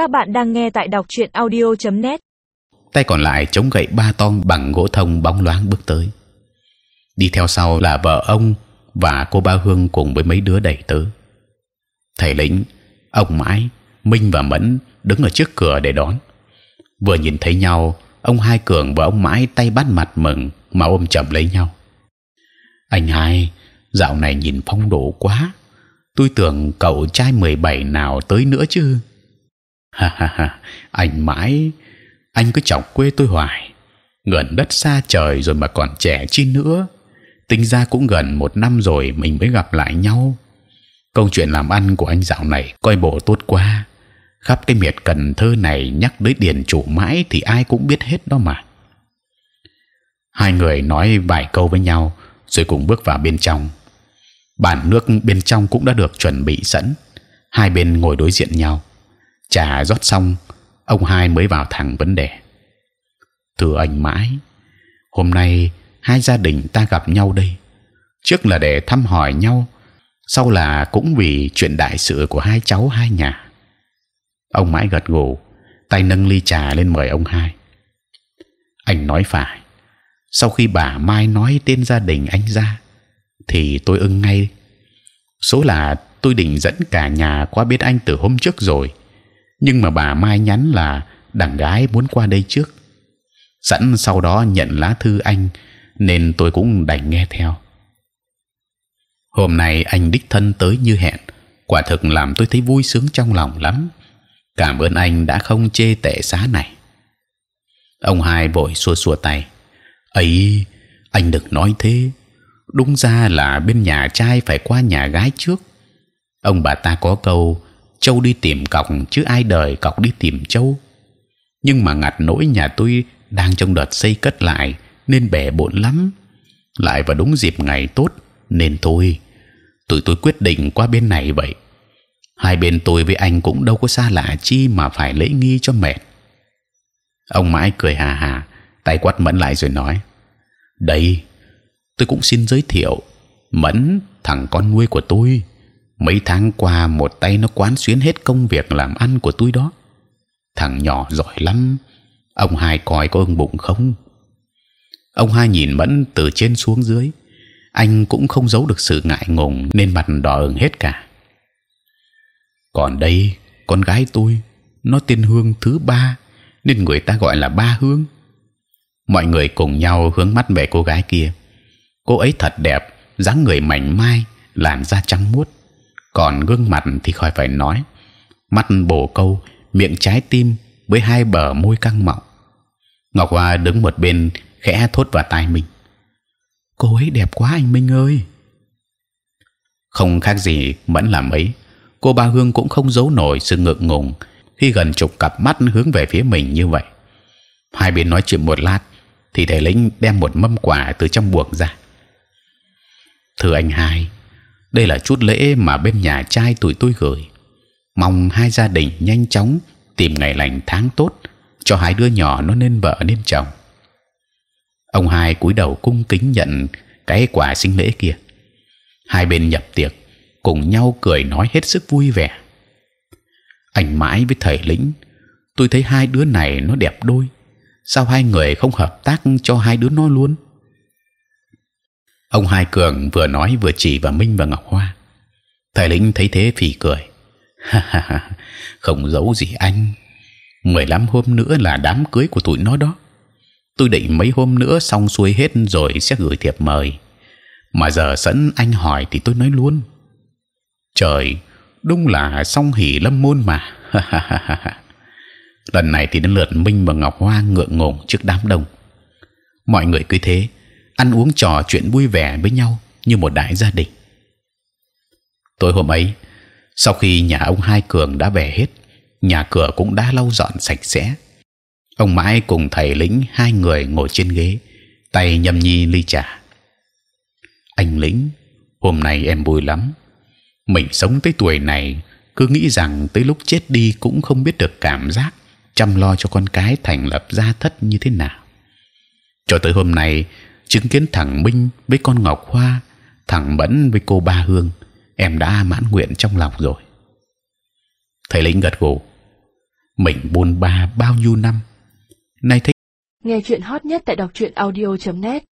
Các bạn đang nghe tại đọc truyện audio.net. tay còn lại chống gậy ba tong bằng gỗ thông bóng loáng bước tới. Đi theo sau là vợ ông và cô ba Hương cùng với mấy đứa đầy tớ. Thầy lĩnh, ông mãi, Minh và Mẫn đứng ở trước cửa để đón. Vừa nhìn thấy nhau, ông Hai Cường và ông mãi tay bắt mặt mừng mà ôm chầm lấy nhau. Anh hai, dạo này nhìn phong độ quá. Tôi tưởng cậu trai 17 nào tới nữa chứ. Ha ha ha, anh mãi, anh cứ chọc quê tôi hoài. Gần đất xa trời rồi mà còn trẻ chi nữa. Tính ra cũng gần một năm rồi mình mới gặp lại nhau. Câu chuyện làm ăn của anh dạo này coi bộ tốt quá. Khắp cái miệt Cần Thơ này nhắc tới điền chủ mãi thì ai cũng biết hết đó mà. Hai người nói vài câu với nhau rồi cùng bước vào bên trong. Bàn nước bên trong cũng đã được chuẩn bị sẵn. Hai bên ngồi đối diện nhau. Trà rót xong, ông hai mới vào thẳng vấn đề. Thưa anh mãi, hôm nay hai gia đình ta gặp nhau đây. Trước là để thăm hỏi nhau, sau là cũng vì chuyện đại sự của hai cháu hai nhà. Ông mãi gật gù, tay nâng ly trà lên mời ông hai. Anh nói phải. Sau khi bà Mai nói tên gia đình anh ra, thì tôi ưng ngay. Số là tôi định dẫn cả nhà qua biết anh từ hôm trước rồi, nhưng mà bà Mai nhắn là đằng gái muốn qua đây trước. Sẵn sau đó nhận lá thư anh, nên tôi cũng đành nghe theo. Hôm nay anh đích thân tới như hẹn, quả thực làm tôi thấy vui sướng trong lòng lắm. Cảm ơn anh đã không chê tệ giá này. Ông hai vội xua xua tay. ấy anh đừng nói thế. Đúng ra là bên nhà trai phải qua nhà gái trước. Ông bà ta có câu châu đi tìm cọc chứ ai đời cọc đi tìm châu. Nhưng mà ngặt nỗi nhà tôi đang trong đợt xây cất lại nên bể bộn lắm. Lại vào đúng dịp ngày tốt nên thôi. Tụi tôi quyết định qua bên này vậy. Hai bên tôi với anh cũng đâu có xa lạ chi mà phải lễ nghi cho mệt. Ông mãi cười hà hà, tay quát mẫn lại rồi nói: đây, tôi cũng xin giới thiệu mẫn thằng con nuôi của tôi. Mấy tháng qua một tay nó quán xuyến hết công việc làm ăn của tôi đó. Thằng nhỏ giỏi lắm. Ông hai coi có ưng bụng không? Ông hai nhìn mẫn từ trên xuống dưới, anh cũng không giấu được sự ngại ngùng nên mặt đỏ ửng hết cả. Còn đây, con gái tôi, nó tên Hương thứ ba, nên người ta gọi là Ba Hương. Mọi người cùng nhau hướng mắt về cô gái kia. Cô ấy thật đẹp, dáng người mảnh mai, làn da trắng muốt, còn gương mặt thì khỏi phải nói, mắt bồ câu, miệng trái tim với hai bờ môi căng mọng. Ngọc Hoa đứng một bên khẽ thốt vào tai mình. Cô ấy đẹp quá anh Minh ơi. Không khác gì mẫn làm ấy. Cô Ba Hương cũng không giấu nổi sự ngượng ngùng khi gần chục cặp mắt hướng về phía mình như vậy. Hai bên nói chuyện một lát, thì thầy lĩnh đem một mâm quà từ trong buồng ra. Thưa anh hai, đây là chút lễ mà bên nhà trai tuổi tôi gửi. Mong hai gia đình nhanh chóng tìm ngày lành tháng tốt cho hai đứa nhỏ nó nên vợ nên chồng. Ông hai cúi đầu cung kính nhận cái quà sinh lễ kia. Hai bên nhập tiệc cùng nhau cười nói hết sức vui vẻ. ảnh mãi với thầy lĩnh, tôi thấy hai đứa này nó đẹp đôi. Sao hai người không hợp tác cho hai đứa nó luôn? Ông Hai Cường vừa nói vừa chỉ vào Minh và Ngọc Hoa. Thầy lĩnh thấy thế phì cười. không giấu gì anh. mười lăm hôm nữa là đám cưới của tụi nó đó. Tôi định mấy hôm nữa xong xuôi hết rồi sẽ gửi thiệp mời. Mà giờ sẵn anh hỏi thì tôi nói luôn. Trời, đúng là song hỉ lâm môn mà. Lần này thì đến lượt Minh và Ngọc Hoa ngượng ngùng trước đám đông. Mọi người cứ thế ăn uống trò chuyện vui vẻ với nhau như một đại gia đình. Tối hôm ấy, sau khi nhà ông Hai Cường đã về hết, nhà cửa cũng đã lau dọn sạch sẽ. Ông mãi cùng thầy lĩnh hai người ngồi trên ghế, tay nhâm nhi ly trà. Anh lĩnh, hôm nay em vui lắm. Mình sống tới tuổi này, cứ nghĩ rằng tới lúc chết đi cũng không biết được cảm giác chăm lo cho con cái thành lập gia thất như thế nào. Cho tới hôm nay, chứng kiến thằng Minh với con Ngọc Hoa, thằng Mẫn với cô Ba Hương, em đã mãn nguyện trong lòng rồi. Thầy lĩnh gật gù. mình buôn ba bao nhiêu năm nay thấy Nghe chuyện hot nhất tại đọc truyện audio.net